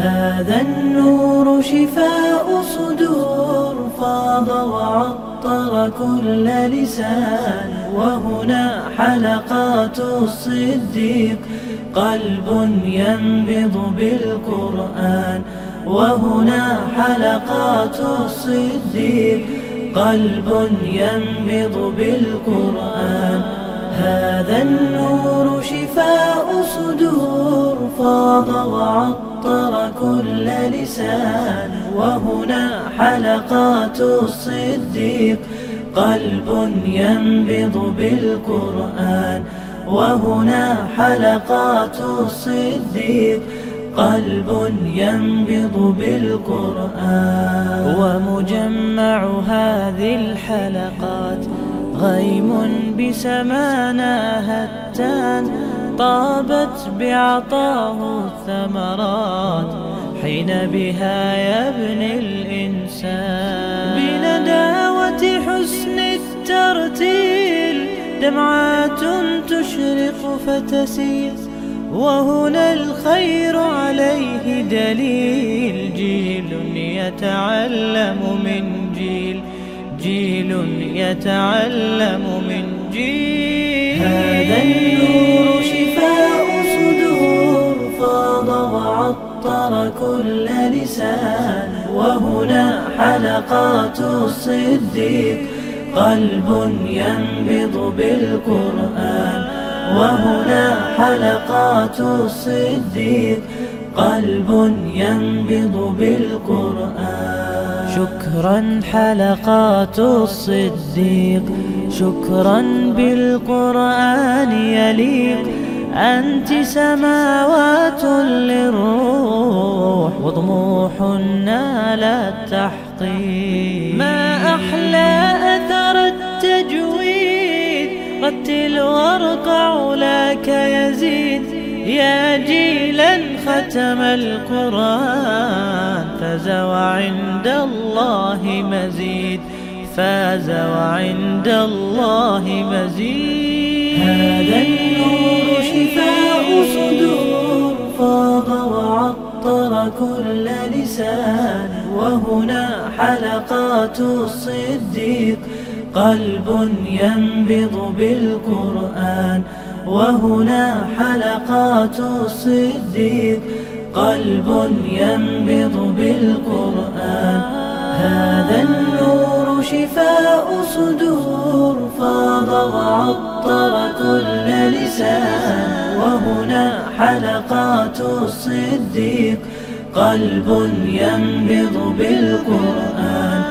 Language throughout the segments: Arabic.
هذا النور شفاء صدور فاض وعطر كل لسان. وهنا حلقات الصديق قلب ينبض بالقرآن. وهنا حلقات الصديق قلب ينبض بالقرآن. هذا النور شفاء صدور فاض وعطر كل لسان وهنا حلقات الصديق قلب ينبض بالقرآن وهنا حلقات الصديق قلب ينبض بالقرآن ومجمع هذه الحلقات غيم بسمانا هتان طابت بعطاه الثمرات. حين بها يبني الإنسان. بنداوة حسن الترتيل دمعات تشرق فتسيل. وهنا الخير عليه دليل. جيل يتعلم من جيل. جيل يتعلم من جيل. هذا وعطر كل لسان وهنا حلقات الصديق. قلب ينبض بالقرآن وهنا حلقات الصديق. قلب ينبض بالقرآن. شكرا حلقات الصديق شكرا بالقرآن يليق. أنت سماوات للروح وطموح نال التحقيق. ما أحلى أثر التجويد رتل وارقع لك يزيد. يا جيلا ختم القرآن فاز وعند الله مزيد. فاز وعند الله مزيد. هذا النور كل لسان وهنا حلقات الصديق. قلب ينبض بالقرآن وهنا حلقات الصديق. قلب ينبض بالقرآن. هذا النور شفاء صدور. فاض وعطر كل لسان وهنا حلقات الصديق. قلب ينبض بالقرآن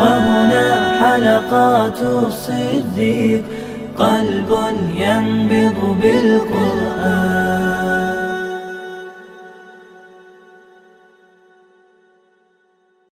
وهنا حلقات الصديق. قلب ينبض بالقرآن.